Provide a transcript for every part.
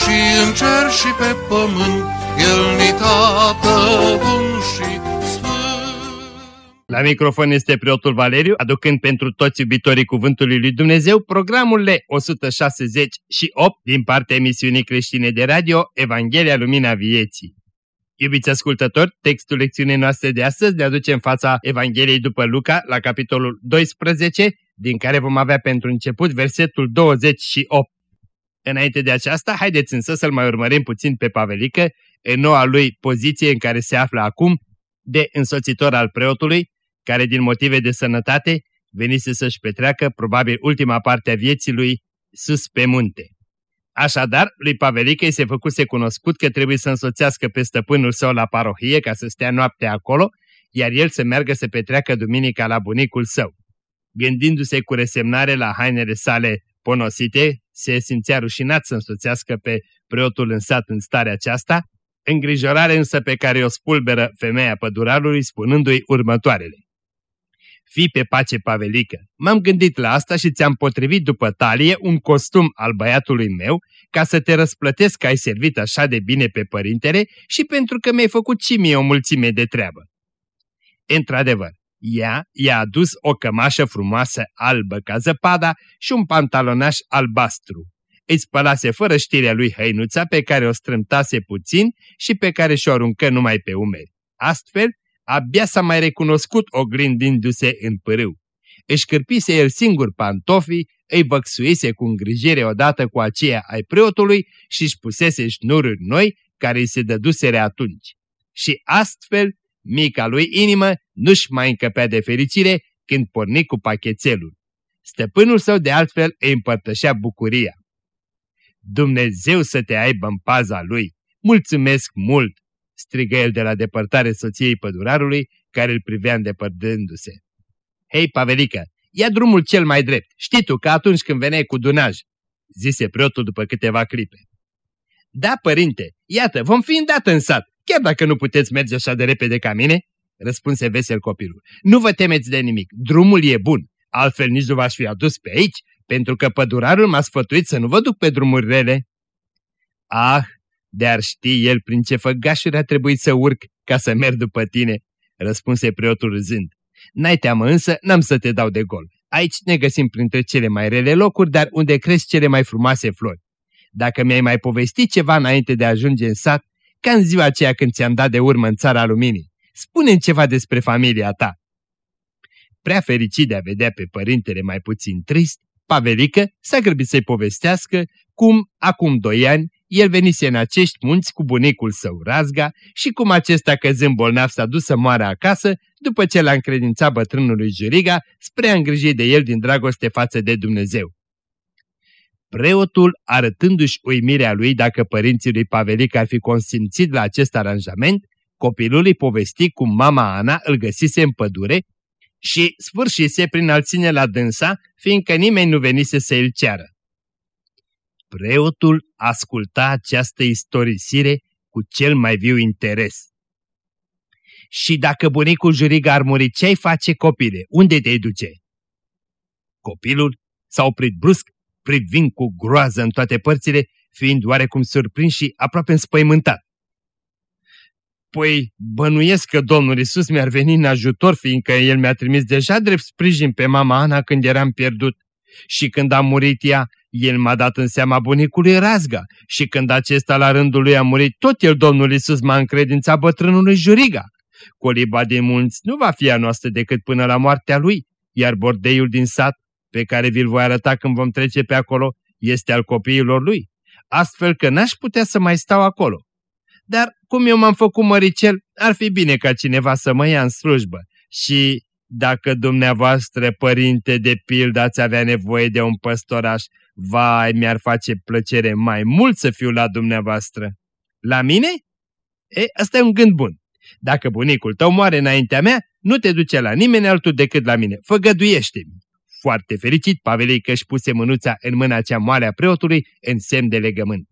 și în cer și pe pământ, El ni tată bun și la microfon este preotul Valeriu, aducând pentru toți iubitorii Cuvântului Lui Dumnezeu programul L168 din partea emisiunii creștine de radio Evanghelia Lumina Vieții. Iubiți ascultători, textul lecțiunii noastre de astăzi ne aduce în fața Evangheliei după Luca, la capitolul 12, din care vom avea pentru început versetul 28. Înainte de aceasta, haideți însă să-l mai urmărim puțin pe Pavelică în noua lui poziție în care se află acum, de însoțitor al preotului, care din motive de sănătate venise să-și petreacă probabil ultima parte a vieții lui sus pe munte. Așadar, lui Pavelică îi se făcuse cunoscut că trebuie să însoțească pe stăpânul său la parohie ca să stea noaptea acolo, iar el să meargă să petreacă duminica la bunicul său. Gândindu-se cu resemnare la hainele sale ponosite, se simțea rușinat să însoțească pe preotul în sat în starea aceasta, îngrijorare însă pe care o spulberă femeia pădurarului spunându-i următoarele. Fii pe pace, Pavelică, m-am gândit la asta și ți-am potrivit după talie un costum al băiatului meu ca să te răsplătesc că ai servit așa de bine pe părintele și pentru că mi-ai făcut și mie o mulțime de treabă. Într-adevăr, ea i-a adus o cămașă frumoasă albă ca zăpada și un pantalonaș albastru. Îi spălase fără știrea lui hăinuța pe care o strâmtase puțin și pe care și-o aruncă numai pe umeri. Astfel, abia s-a mai recunoscut oglindindu-se în pârâu. Își cârpise el singur pantofii, îi văxuise cu îngrijire odată cu aceea ai preotului și își pusese șnururi noi care îi se dădusere atunci. Și astfel, mica lui inimă nu-și mai încăpea de fericire când porni cu pachetelul. Stăpânul său de altfel îi împărtășea bucuria. Dumnezeu să te aibă în paza lui! Mulțumesc mult! strigă el de la depărtare soției pădurarului, care îl privea îndepărtându-se. Hei, Pavelică, ia drumul cel mai drept. Știi tu că atunci când veneai cu dunaj, zise preotul după câteva clipe. Da, părinte, iată, vom fi îndată în sat, chiar dacă nu puteți merge așa de repede ca mine, răspunse vesel copilul. Nu vă temeți de nimic, drumul e bun, altfel nici nu v-aș fi adus pe aici, pentru că pădurarul m-a sfătuit să nu vă duc pe drumuri rele. Ah, de-ar ști el prin ce făgașuri a trebuit să urc ca să merg după tine, răspunse preotul râzând. N-ai teamă însă, n-am să te dau de gol. Aici ne găsim printre cele mai rele locuri, dar unde cresc cele mai frumoase flori. Dacă mi-ai mai povestit ceva înainte de a ajunge în sat, ca în ziua aceea când ți-am dat de urmă în țara luminii, spune ceva despre familia ta. Prea fericit de a vedea pe părintele mai puțin trist, Pavelică s-a grăbit să-i povestească cum, acum doi ani, el venise în acești munți cu bunicul său Razga și cum acesta căzând bolnav s-a dus să moară acasă după ce l-a încredințat bătrânului Juriga spre a îngriji de el din dragoste față de Dumnezeu. Preotul, arătându-și uimirea lui dacă părinții lui Pavelic ar fi consimțit la acest aranjament, copilul îi povesti cum mama Ana îl găsise în pădure și sfârșise prin a ține la dânsa, fiindcă nimeni nu venise să îl ceară. Preotul asculta această istorisire cu cel mai viu interes. Și dacă bunicul Juriga ar muri, ce-ai face, copile? Unde te duce? Copilul s-a oprit brusc, privind cu groază în toate părțile, fiind oarecum surprins și aproape înspăimântat. Păi, bănuiesc că Domnul Isus mi-ar veni în ajutor, fiindcă El mi-a trimis deja drept sprijin pe mama Ana când eram pierdut. Și când a murit ea, el m-a dat în seama bunicului Razga și când acesta la rândul lui a murit, tot el Domnul Isus m-a încredințat bătrânului Juriga. Coliba de munți nu va fi a noastră decât până la moartea lui, iar bordeiul din sat, pe care vi-l voi arăta când vom trece pe acolo, este al copiilor lui, astfel că n-aș putea să mai stau acolo. Dar cum eu m-am făcut măricel, ar fi bine ca cineva să mă ia în slujbă și dacă dumneavoastră, părinte de pildă, ați avea nevoie de un păstoraș, Vai, mi-ar face plăcere mai mult să fiu la dumneavoastră. La mine? E, asta e un gând bun. Dacă bunicul tău moare înaintea mea, nu te duce la nimeni altul decât la mine. Făgăduiește-mi. Foarte fericit, Pavelică își puse mânuța în mâna cea moale a preotului în semn de legământ.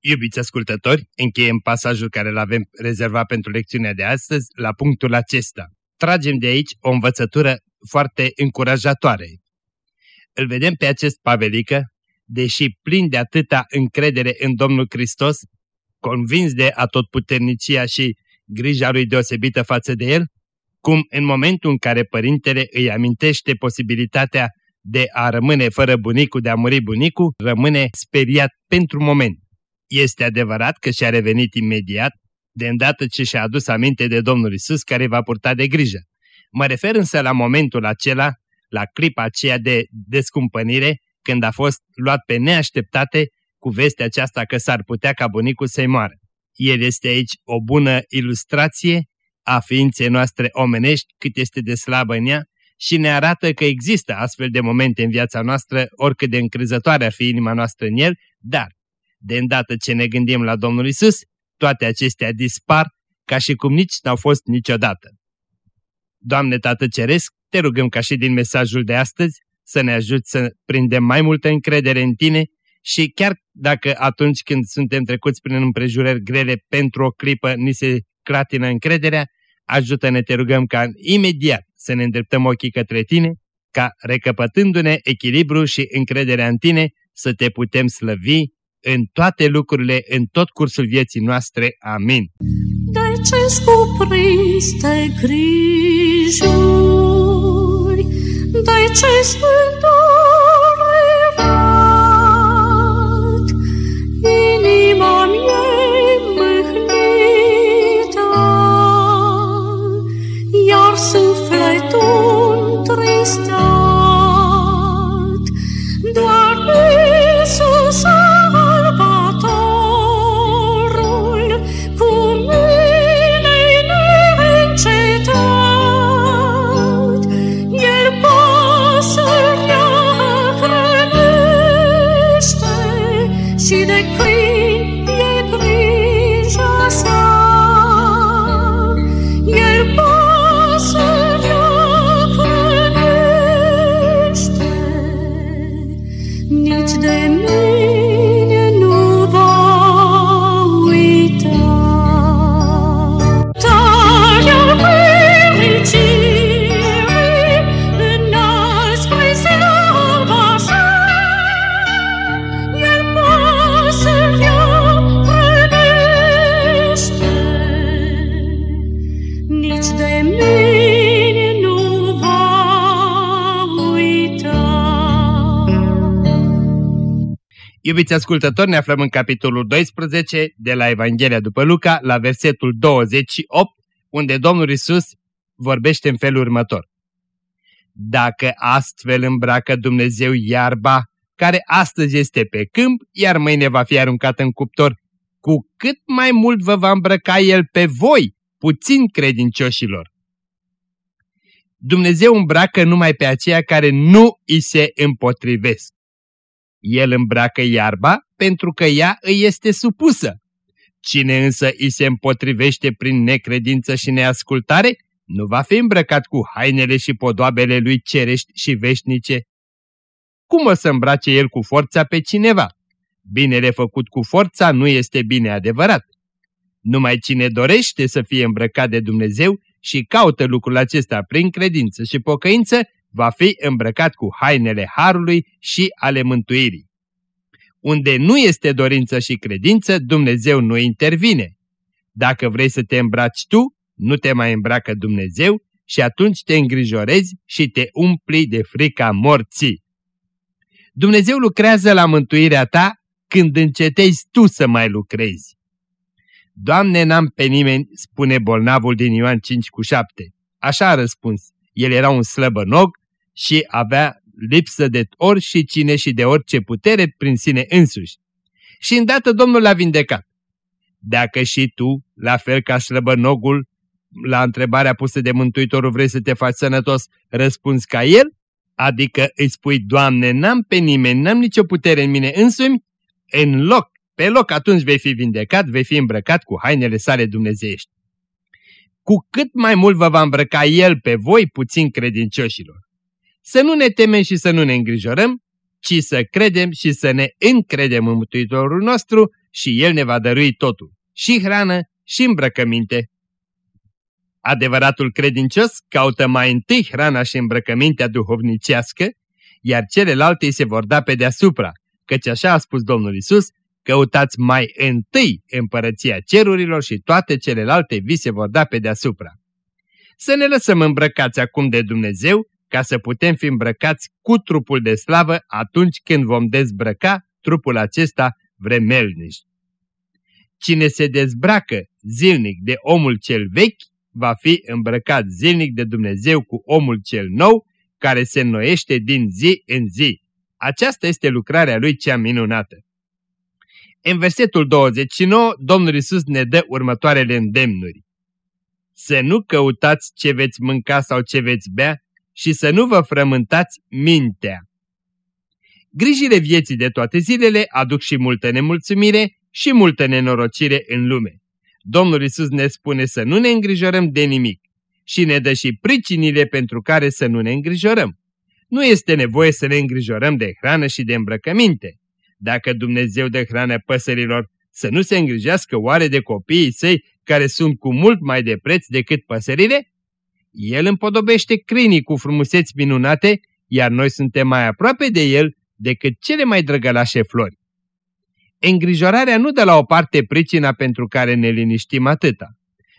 Iubiți ascultători, încheiem pasajul care îl avem rezervat pentru lecțiunea de astăzi la punctul acesta. Tragem de aici o învățătură foarte încurajatoare. Îl vedem pe acest Pavelică, deși plin de atâta încredere în Domnul Hristos, convins de atotputernicia și grija lui deosebită față de el, cum în momentul în care părintele îi amintește posibilitatea de a rămâne fără bunicul, de a muri bunicul, rămâne speriat pentru moment. Este adevărat că și-a revenit imediat, de îndată ce și-a adus aminte de Domnul Isus care va purta de grijă. Mă refer însă la momentul acela, la clipa aceea de descumpănire, când a fost luat pe neașteptate cu vestea aceasta că s-ar putea ca bunicul să-i moară. El este aici o bună ilustrație a ființei noastre omenești, cât este de slabă în ea, și ne arată că există astfel de momente în viața noastră, oricât de încrezătoare ar fi inima noastră în el, dar, de îndată ce ne gândim la Domnul Isus, toate acestea dispar ca și cum nici n-au fost niciodată. Doamne Tată Ceresc, te rugăm ca și din mesajul de astăzi să ne ajuți să prindem mai multă încredere în Tine și chiar dacă atunci când suntem trecuți prin împrejurări grele pentru o clipă ni se clatină încrederea, ajută-ne, te rugăm, ca imediat să ne îndreptăm ochii către Tine, ca recăpătându-ne echilibru și încrederea în Tine, să Te putem slăvi în toate lucrurile, în tot cursul vieții noastre. Amin. De ce cuprins de grijuri, de ce sunt stars. Iubiți ascultători, ne aflăm în capitolul 12 de la Evanghelia după Luca, la versetul 28, unde Domnul Isus vorbește în felul următor. Dacă astfel îmbracă Dumnezeu iarba, care astăzi este pe câmp, iar mâine va fi aruncată în cuptor, cu cât mai mult vă va îmbrăca El pe voi, puțin credincioșilor. Dumnezeu îmbracă numai pe aceia care nu îi se împotrivesc. El îmbracă iarba pentru că ea îi este supusă. Cine însă îi se împotrivește prin necredință și neascultare, nu va fi îmbrăcat cu hainele și podoabele lui cerești și veșnice. Cum o să îmbrace el cu forța pe cineva? Binele făcut cu forța nu este bine adevărat. Numai cine dorește să fie îmbrăcat de Dumnezeu și caută lucrul acesta prin credință și pocăință, va fi îmbrăcat cu hainele harului și ale mântuirii. Unde nu este dorință și credință, Dumnezeu nu intervine. Dacă vrei să te îmbraci tu, nu te mai îmbracă Dumnezeu și atunci te îngrijorezi și te umpli de frica morții. Dumnezeu lucrează la mântuirea ta când încetezi tu să mai lucrezi. Doamne, n-am pe nimeni, spune bolnavul din Ioan 5 cu 7. Așa a răspuns. El era un slăbănog și avea lipsă de ori și cine și de orice putere prin sine însuși. Și îndată Domnul l-a vindecat. Dacă și tu, la fel ca slăbănogul, la întrebarea pusă de Mântuitorul vrei să te faci sănătos, răspunzi ca el, Adică îi spui, Doamne, n-am pe nimeni, n-am nicio putere în mine însumi, în loc, pe loc atunci vei fi vindecat, vei fi îmbrăcat cu hainele sale dumnezeiești. Cu cât mai mult vă va îmbrăca El pe voi, puțin credincioșilor. Să nu ne temem și să nu ne îngrijorăm, ci să credem și să ne încredem în Mântuitorul nostru și El ne va dărui totul, și hrană, și îmbrăcăminte. Adevăratul credincios caută mai întâi hrana și îmbrăcămintea duhovnicească, iar celelalte îi se vor da pe deasupra, căci așa a spus Domnul Isus, căutați mai întâi împărăția cerurilor și toate celelalte vi se vor da pe deasupra. Să ne lăsăm îmbrăcați acum de Dumnezeu, ca să putem fi îmbrăcați cu trupul de slavă atunci când vom dezbrăca trupul acesta vremelnic. Cine se dezbracă zilnic de omul cel vechi, va fi îmbrăcat zilnic de Dumnezeu cu omul cel nou, care se înnoiește din zi în zi. Aceasta este lucrarea lui cea minunată. În versetul 29, Domnul Isus ne dă următoarele îndemnuri. Să nu căutați ce veți mânca sau ce veți bea și să nu vă frământați mintea. Grijile vieții de toate zilele aduc și multă nemulțumire și multă nenorocire în lume. Domnul Isus ne spune să nu ne îngrijorăm de nimic și ne dă și pricinile pentru care să nu ne îngrijorăm. Nu este nevoie să ne îngrijorăm de hrană și de îmbrăcăminte. Dacă Dumnezeu dă hrană păsărilor, să nu se îngrijească oare de copiii săi care sunt cu mult mai de preț decât păsările? El împodobește crinii cu frumuseți minunate, iar noi suntem mai aproape de el decât cele mai drăgălașe flori. Îngrijorarea nu dă la o parte pricina pentru care ne liniștim atâta.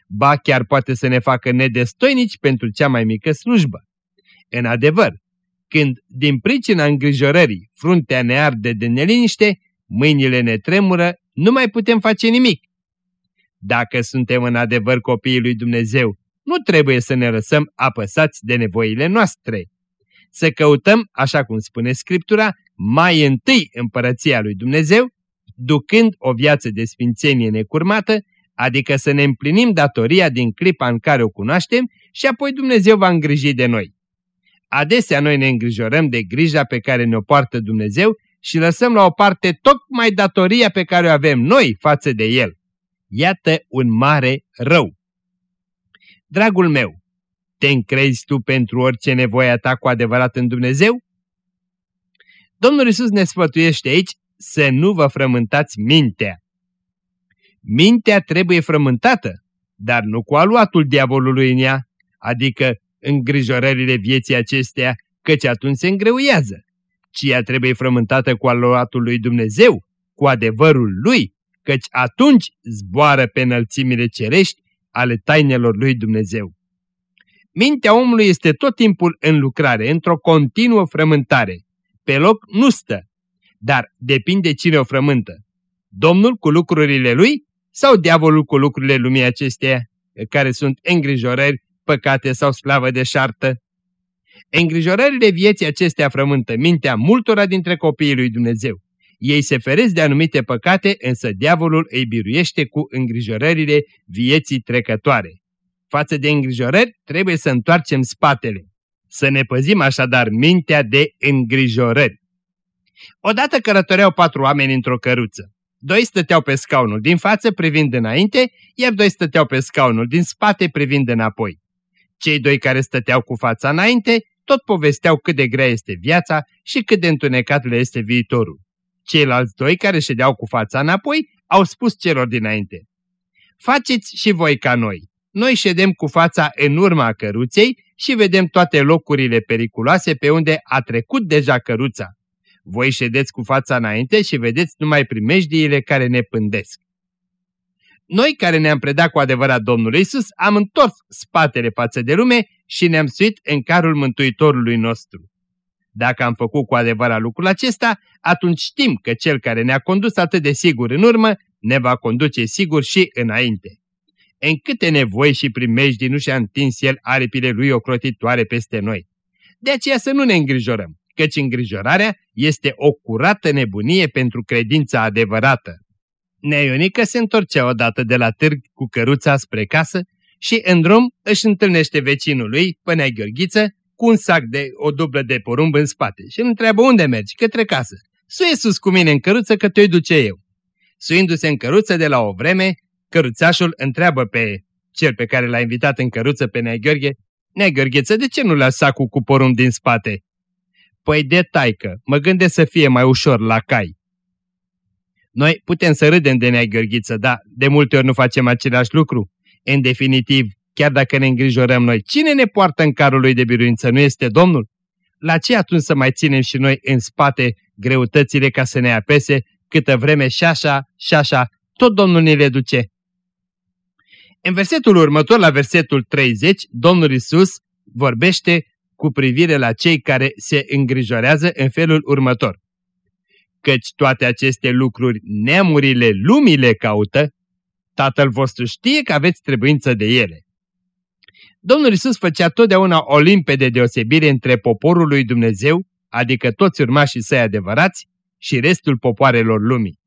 Ba chiar poate să ne facă nedestoinici pentru cea mai mică slujbă. În adevăr, când din pricina îngrijorării fruntea ne arde de neliniște, mâinile ne tremură, nu mai putem face nimic. Dacă suntem în adevăr copiii lui Dumnezeu, nu trebuie să ne lăsăm apăsați de nevoile noastre. Să căutăm, așa cum spune Scriptura, mai întâi împărăția lui Dumnezeu ducând o viață de sfințenie necurmată, adică să ne împlinim datoria din clipa în care o cunoaștem și apoi Dumnezeu va îngriji de noi. Adesea noi ne îngrijorăm de grija pe care ne-o poartă Dumnezeu și lăsăm la o parte tocmai datoria pe care o avem noi față de El. Iată un mare rău. Dragul meu, te încrezi tu pentru orice nevoie a ta cu adevărat în Dumnezeu? Domnul Isus ne sfătuiește aici să nu vă frământați mintea. Mintea trebuie frământată, dar nu cu aluatul diavolului în ea, adică îngrijorările vieții acestea, căci atunci se îngreuiază, ci ea trebuie frământată cu aluatul lui Dumnezeu, cu adevărul lui, căci atunci zboară pe înălțimile cerești ale tainelor lui Dumnezeu. Mintea omului este tot timpul în lucrare, într-o continuă frământare. Pe loc nu stă, dar depinde cine o frământă. Domnul cu lucrurile lui sau diavolul cu lucrurile lumii acesteia, care sunt îngrijorări, păcate sau slavă de șartă? Îngrijorările vieții acestea frământă mintea multora dintre copiii lui Dumnezeu. Ei se feresc de anumite păcate, însă diavolul îi biruiește cu îngrijorările vieții trecătoare. Față de îngrijorări, trebuie să întoarcem spatele. Să ne păzim așadar mintea de îngrijorări. Odată călătoreau patru oameni într-o căruță. Doi stăteau pe scaunul din față privind înainte, iar doi stăteau pe scaunul din spate privind înapoi. Cei doi care stăteau cu fața înainte tot povesteau cât de grea este viața și cât de întunecat le este viitorul. Ceilalți doi care ședeau cu fața înapoi au spus celor dinainte. Faceți și voi ca noi. Noi ședem cu fața în urma căruței și vedem toate locurile periculoase pe unde a trecut deja căruța. Voi ședeți cu fața înainte și vedeți numai primejdiile care ne pândesc. Noi care ne-am predat cu adevărat Domnului Isus, am întors spatele față de lume și ne-am suit în carul Mântuitorului nostru. Dacă am făcut cu adevărat lucrul acesta, atunci știm că Cel care ne-a condus atât de sigur în urmă, ne va conduce sigur și înainte. În câte nevoi și primejdii nu și-a întins El aripile Lui ocrotitoare peste noi. De aceea să nu ne îngrijorăm căci îngrijorarea este o curată nebunie pentru credința adevărată. Neionică se întorcea odată de la târg cu căruța spre casă și în drum își întâlnește vecinul lui, Pânea Gheorghiță, cu un sac de o dublă de porumb în spate și îl întreabă unde mergi, către casă. Suie sus cu mine în căruță că te-o duce eu. Suindu-se în căruță de la o vreme, căruțașul întreabă pe cel pe care l-a invitat în căruță pe Nea Gheorghe, Nea Gheorgheță, de ce nu la sacul cu porumb din spate? Păi de taică, mă gândesc să fie mai ușor la cai. Noi putem să râdem de Nea Gheorghiță, dar de multe ori nu facem același lucru. În definitiv, chiar dacă ne îngrijorăm noi, cine ne poartă în carul lui de biruință, nu este Domnul? La ce atunci să mai ținem și noi în spate greutățile ca să ne apese, câtă vreme și așa, și așa, tot Domnul ne le duce? În versetul următor, la versetul 30, Domnul Isus vorbește cu privire la cei care se îngrijorează în felul următor. Căci toate aceste lucruri neamurile lumii le caută, Tatăl vostru știe că aveți trebuință de ele. Domnul Isus făcea totdeauna o limpede deosebire între poporul lui Dumnezeu, adică toți urmașii săi adevărați, și restul popoarelor lumii.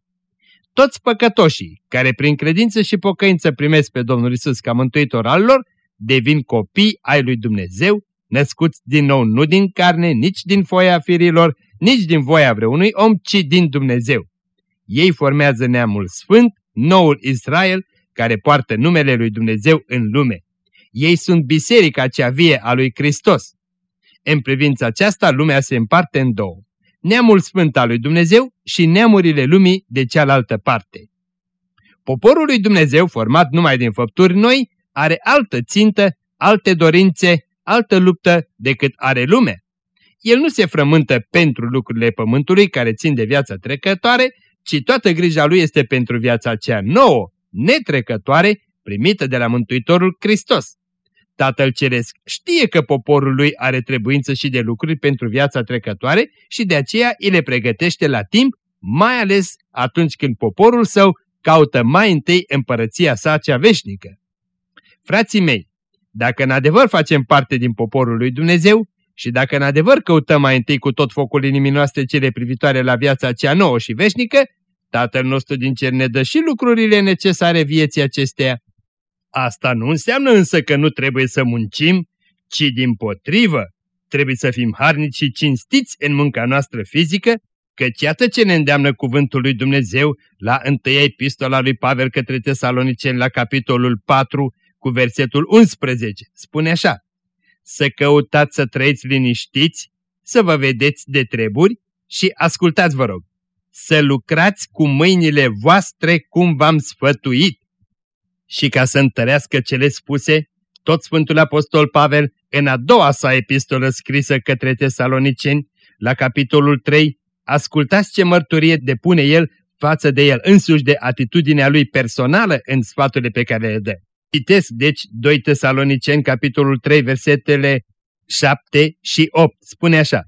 Toți păcătoșii, care prin credință și pocăință primesc pe Domnul Isus ca mântuitor al lor, devin copii ai lui Dumnezeu, născuți din nou nu din carne, nici din foia firilor, nici din voia vreunui om, ci din Dumnezeu. Ei formează neamul sfânt, noul Israel, care poartă numele lui Dumnezeu în lume. Ei sunt biserica cea vie a lui Hristos. În privința aceasta, lumea se împarte în două. Neamul sfânt al lui Dumnezeu și neamurile lumii de cealaltă parte. Poporul lui Dumnezeu, format numai din făpturi noi, are altă țintă, alte dorințe, altă luptă decât are lumea. El nu se frământă pentru lucrurile pământului care țin de viața trecătoare, ci toată grija lui este pentru viața cea nouă, netrecătoare, primită de la Mântuitorul Hristos. Tatăl Ceresc știe că poporul lui are trebuință și de lucruri pentru viața trecătoare și de aceea îi le pregătește la timp, mai ales atunci când poporul său caută mai întâi împărăția sa cea veșnică. Frații mei, dacă în adevăr facem parte din poporul lui Dumnezeu și dacă în adevăr căutăm mai întâi cu tot focul inimii noastre cele privitoare la viața cea nouă și veșnică, Tatăl nostru din cer ne dă și lucrurile necesare vieții acesteia. Asta nu înseamnă însă că nu trebuie să muncim, ci din potrivă trebuie să fim harnici și cinstiți în munca noastră fizică, căci iată ce ne îndeamnă cuvântul lui Dumnezeu la întâia epistola lui Pavel către Tesaloniceni la capitolul 4 cu versetul 11. Spune așa, să căutați să trăiți liniștiți, să vă vedeți de treburi și ascultați vă rog, să lucrați cu mâinile voastre cum v-am sfătuit. Și ca să întărească cele spuse, tot Sfântul Apostol Pavel, în a doua sa epistolă scrisă către tesaloniceni, la capitolul 3, ascultați ce mărturie depune el față de el însuși de atitudinea lui personală în sfaturile pe care le dă. Citesc, deci, 2 Tesaloniceni, capitolul 3, versetele 7 și 8. Spune așa.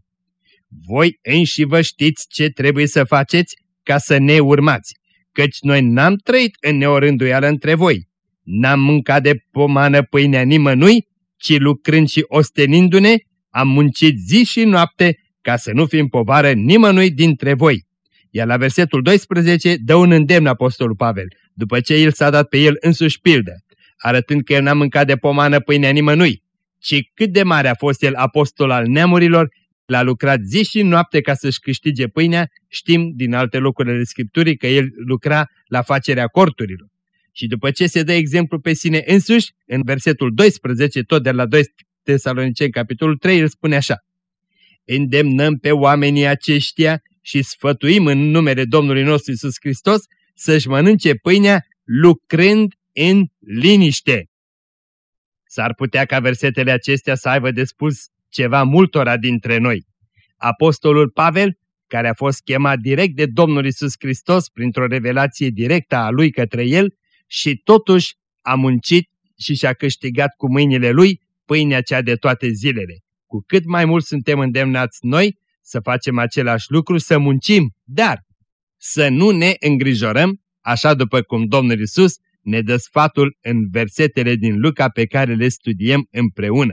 Voi înși vă știți ce trebuie să faceți ca să ne urmați, căci noi n-am trăit în neorânduială între voi. N-am mâncat de pomană pâinea nimănui, ci lucrând și ostenindu-ne, am muncit zi și noapte ca să nu fim povară nimănui dintre voi. Iar la versetul 12 dă un îndemn Apostolul Pavel, după ce el s-a dat pe el însuși pildă arătând că el n-a mâncat de pomană pâinea nimănui, ci cât de mare a fost el apostol al neamurilor, l-a lucrat zi și noapte ca să-și câștige pâinea, știm din alte locuri ale Scripturii că el lucra la facerea corturilor. Și după ce se dă exemplu pe sine însuși, în versetul 12, tot de la 2 Tesaloniceni, capitolul 3, el spune așa, Îndemnăm pe oamenii aceștia și sfătuim în numele Domnului nostru Isus Hristos să-și mănânce pâinea lucrând în liniște. S-ar putea ca versetele acestea să aibă de spus ceva multora dintre noi. Apostolul Pavel, care a fost chemat direct de Domnul Isus Hristos printr-o revelație directă a lui către el și totuși a muncit și și-a câștigat cu mâinile lui pâinea cea de toate zilele. Cu cât mai mult suntem îndemnați noi să facem același lucru, să muncim, dar să nu ne îngrijorăm, așa după cum Domnul Isus ne dă sfatul în versetele din Luca pe care le studiem împreună.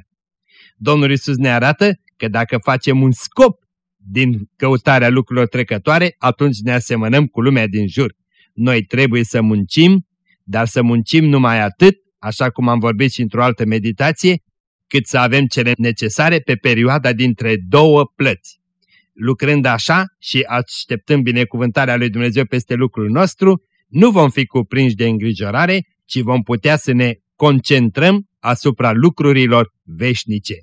Domnul Isus ne arată că dacă facem un scop din căutarea lucrurilor trecătoare, atunci ne asemănăm cu lumea din jur. Noi trebuie să muncim, dar să muncim numai atât, așa cum am vorbit și într-o altă meditație, cât să avem cele necesare pe perioada dintre două plăți. Lucrând așa și așteptând binecuvântarea lui Dumnezeu peste lucrul nostru, nu vom fi cuprinși de îngrijorare, ci vom putea să ne concentrăm asupra lucrurilor veșnice.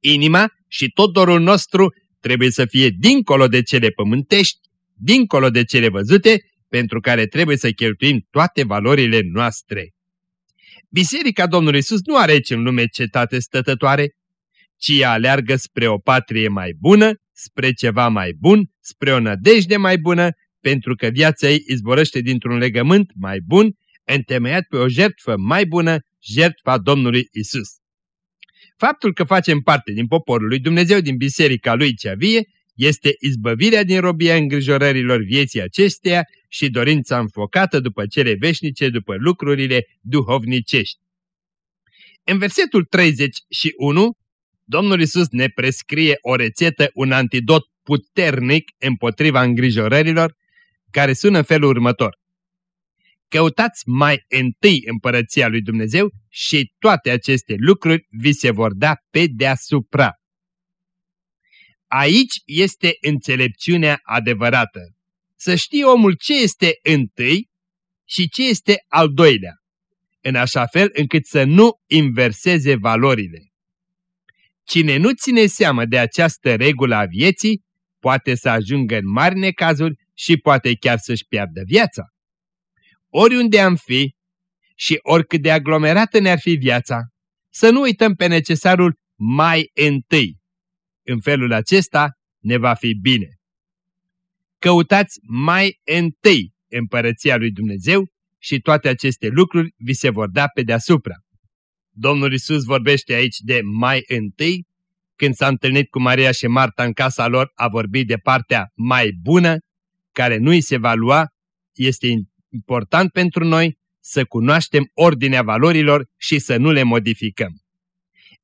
Inima și tot dorul nostru trebuie să fie dincolo de cele pământești, dincolo de cele văzute, pentru care trebuie să cheltuim toate valorile noastre. Biserica Domnului Isus nu are aici în lume cetate stătătoare, ci ea aleargă spre o patrie mai bună, spre ceva mai bun, spre o nădejde mai bună, pentru că viața ei izborăște dintr-un legământ mai bun, întemeiat pe o jertfă mai bună, jertfa Domnului Isus. Faptul că facem parte din poporul lui Dumnezeu, din biserica lui cea vie, este izbăvirea din robia îngrijorărilor vieții acesteia și dorința înfocată după cele veșnice, după lucrurile duhovnicești. În versetul 31, Domnul Isus ne prescrie o rețetă, un antidot puternic împotriva îngrijorărilor, care sună în felul următor. Căutați mai întâi împărăția lui Dumnezeu și toate aceste lucruri vi se vor da pe deasupra. Aici este înțelepciunea adevărată. Să știe omul ce este întâi și ce este al doilea, în așa fel încât să nu inverseze valorile. Cine nu ține seamă de această regulă a vieții, poate să ajungă în mari necazuri și poate chiar să-și piardă viața. Oriunde am fi și oricât de aglomerată ne-ar fi viața, să nu uităm pe necesarul mai întâi. În felul acesta ne va fi bine. Căutați mai întâi împărăția lui Dumnezeu și toate aceste lucruri vi se vor da pe deasupra. Domnul Isus vorbește aici de mai întâi, când s-a întâlnit cu Maria și Marta în casa lor, a vorbit de partea mai bună, care nu îi se va lua, este important pentru noi să cunoaștem ordinea valorilor și să nu le modificăm.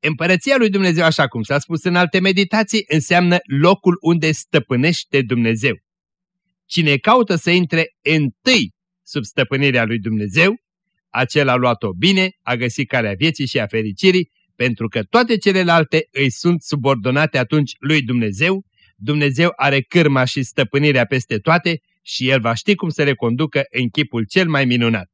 Împărăția lui Dumnezeu, așa cum s-a spus în alte meditații, înseamnă locul unde stăpânește Dumnezeu. Cine caută să intre întâi sub stăpânirea lui Dumnezeu, acela a luat-o bine, a găsit calea vieții și a fericirii, pentru că toate celelalte îi sunt subordonate atunci lui Dumnezeu, Dumnezeu are cârma și stăpânirea peste toate și El va ști cum să le conducă în chipul cel mai minunat.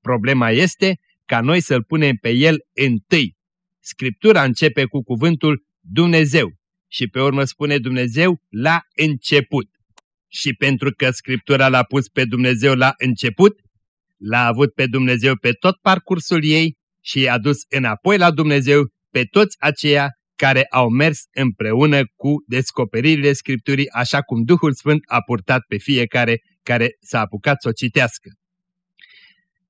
Problema este ca noi să-L punem pe El întâi. Scriptura începe cu cuvântul Dumnezeu și pe urmă spune Dumnezeu la început. Și pentru că Scriptura l-a pus pe Dumnezeu la început, l-a avut pe Dumnezeu pe tot parcursul ei și i-a dus înapoi la Dumnezeu pe toți aceia care au mers împreună cu descoperirile Scripturii, așa cum Duhul Sfânt a purtat pe fiecare care s-a apucat să o citească.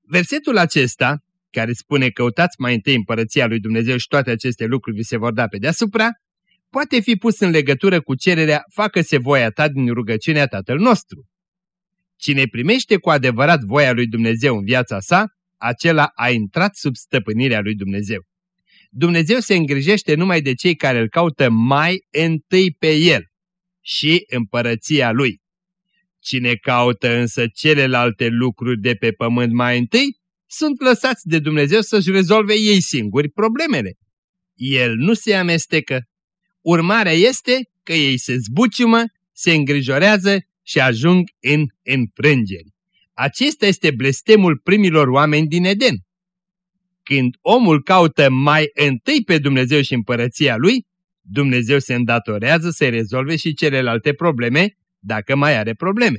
Versetul acesta, care spune căutați mai întâi împărăția lui Dumnezeu și toate aceste lucruri vi se vor da pe deasupra, poate fi pus în legătură cu cererea facă-se voia ta din rugăciunea Tatăl nostru. Cine primește cu adevărat voia lui Dumnezeu în viața sa, acela a intrat sub stăpânirea lui Dumnezeu. Dumnezeu se îngrijește numai de cei care îl caută mai întâi pe El și împărăția Lui. Cine caută însă celelalte lucruri de pe pământ mai întâi, sunt lăsați de Dumnezeu să-și rezolve ei singuri problemele. El nu se amestecă. Urmarea este că ei se zbuciumă, se îngrijorează și ajung în înfrângeri. Acesta este blestemul primilor oameni din Eden. Când omul caută mai întâi pe Dumnezeu și împărăția lui, Dumnezeu se îndatorează să rezolve și celelalte probleme, dacă mai are probleme.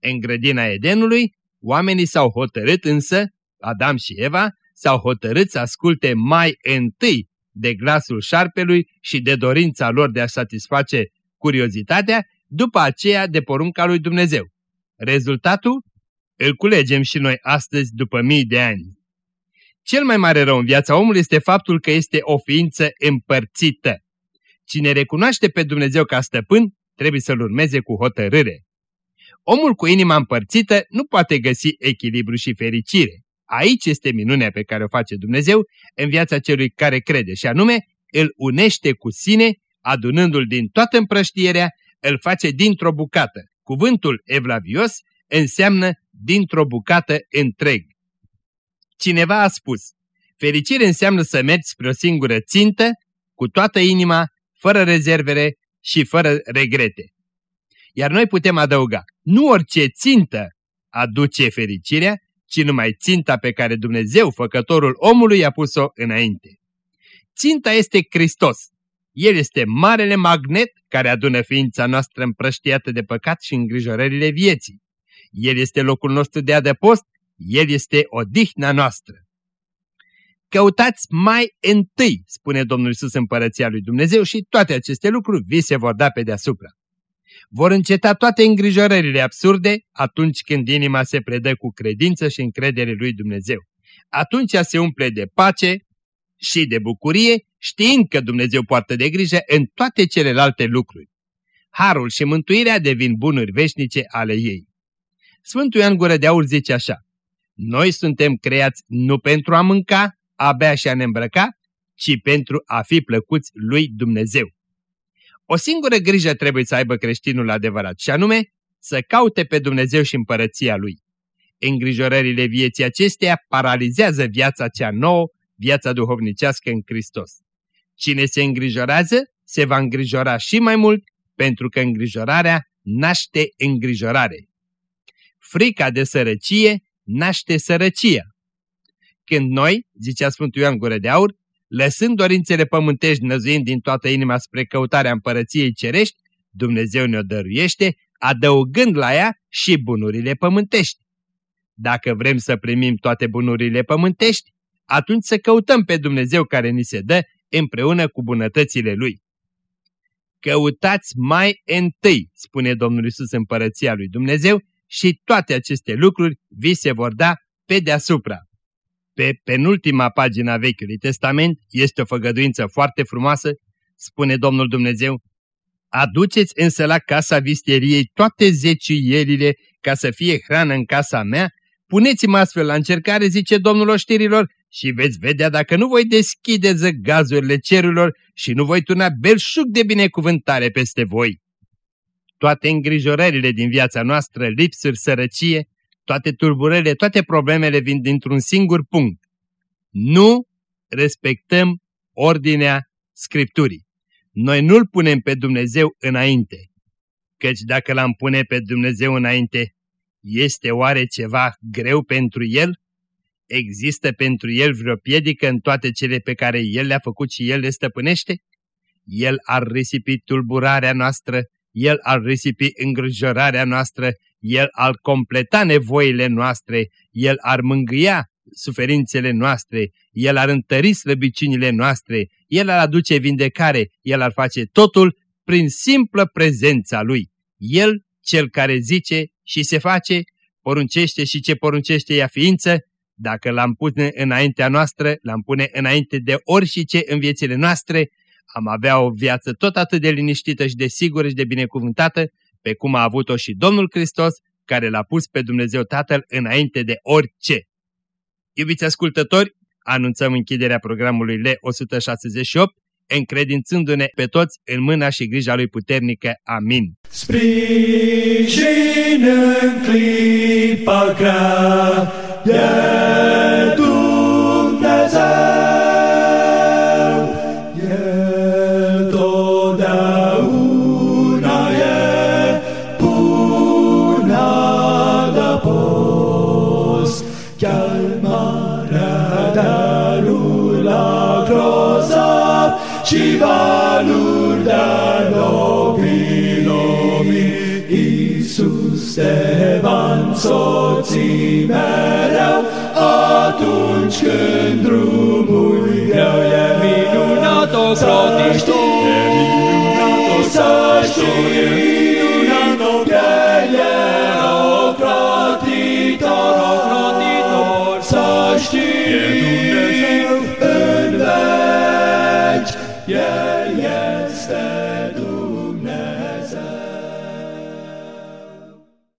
În grădina Edenului, oamenii s-au hotărât însă, Adam și Eva, s-au hotărât să asculte mai întâi de glasul șarpelui și de dorința lor de a satisface curiozitatea, după aceea de porunca lui Dumnezeu. Rezultatul? Îl culegem și noi astăzi după mii de ani. Cel mai mare rău în viața omului este faptul că este o ființă împărțită. Cine recunoaște pe Dumnezeu ca stăpân, trebuie să-L urmeze cu hotărâre. Omul cu inima împărțită nu poate găsi echilibru și fericire. Aici este minunea pe care o face Dumnezeu în viața celui care crede și anume îl unește cu sine, adunându-l din toată împrăștierea, îl face dintr-o bucată. Cuvântul evlavios înseamnă dintr-o bucată întreg. Cineva a spus, Fericire înseamnă să mergi spre o singură țintă, cu toată inima, fără rezervere și fără regrete. Iar noi putem adăuga, nu orice țintă aduce fericirea, ci numai ținta pe care Dumnezeu, făcătorul omului, a pus-o înainte. Ținta este Hristos. El este marele magnet care adună ființa noastră împrăștiată de păcat și îngrijorările vieții. El este locul nostru de adăpost, El este odihna noastră. Căutați mai întâi, spune Domnul Iisus împărăția lui Dumnezeu și toate aceste lucruri vi se vor da pe deasupra. Vor înceta toate îngrijorările absurde atunci când inima se predă cu credință și încredere lui Dumnezeu. Atunci se umple de pace și de bucurie, știind că Dumnezeu poartă de grijă în toate celelalte lucruri. Harul și mântuirea devin bunuri veșnice ale ei. Sfântul Ioan Gură de Aur zice așa, Noi suntem creați nu pentru a mânca, a bea și a ne îmbrăca, ci pentru a fi plăcuți lui Dumnezeu. O singură grijă trebuie să aibă creștinul adevărat, și anume să caute pe Dumnezeu și împărăția lui. Îngrijorările vieții acesteia paralizează viața cea nouă, viața duhovnicească în Hristos. Cine se îngrijorează, se va îngrijora și mai mult, pentru că îngrijorarea naște îngrijorare. Frica de sărăcie naște sărăcia. Când noi, zicea Sfântul Ioan Gură de Aur, lăsând dorințele pământești năzuind din toată inima spre căutarea împărăției cerești, Dumnezeu ne-o dăruiește, adăugând la ea și bunurile pământești. Dacă vrem să primim toate bunurile pământești, atunci să căutăm pe Dumnezeu care ni se dă împreună cu bunătățile Lui. Căutați mai întâi, spune Domnul Isus împărăția lui Dumnezeu, și toate aceste lucruri vi se vor da pe deasupra. Pe penultima pagina Vechiului Testament este o făgăduință foarte frumoasă, spune Domnul Dumnezeu, Aduceți însă la casa visteriei toate zeciuielile ca să fie hrană în casa mea, puneți-mă astfel la încercare, zice Domnul oștirilor, și veți vedea dacă nu voi deschide zăgazurile cerurilor și nu voi turna belșug de binecuvântare peste voi. Toate îngrijorările din viața noastră, lipsuri, sărăcie, toate tulburările, toate problemele vin dintr-un singur punct. Nu respectăm ordinea Scripturii. Noi nu-L punem pe Dumnezeu înainte. Căci dacă l-am pune pe Dumnezeu înainte, este oare ceva greu pentru El? Există pentru El vreo piedică în toate cele pe care El le-a făcut și El le stăpânește? El ar risipi tulburarea noastră, El ar risipi îngrijorarea noastră, el ar completa nevoile noastre, El ar mângâia suferințele noastre, El ar întări slăbiciunile noastre, El ar aduce vindecare, El ar face totul prin simplă prezența Lui. El, Cel care zice și se face, poruncește și ce poruncește ea ființă, dacă l-am pune înaintea noastră, l-am pune înainte de orice în viețile noastre, am avea o viață tot atât de liniștită și de sigură și de binecuvântată, pe cum a avut-o și Domnul Hristos, care l-a pus pe Dumnezeu Tatăl înainte de orice. Iubiți ascultători, anunțăm închiderea programului L168, încredințându-ne pe toți în mâna și grija lui puternică. Amin. Sprijin în clipa grea de